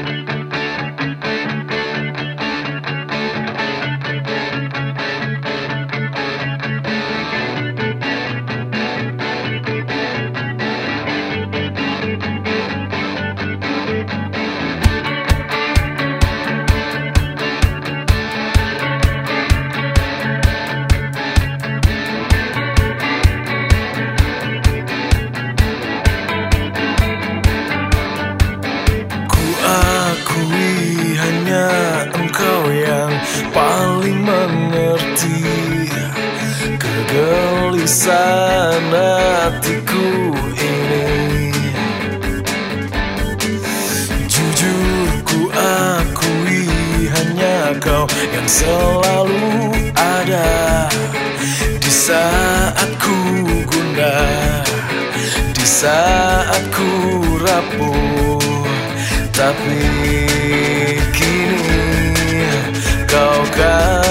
Ku paling mengerti Kegelisahan hatiku ini. Jujur ku akui hanya kau yang selalu ada Di saat ku gundah Di saat ku rapuh. Tapi kini kau kan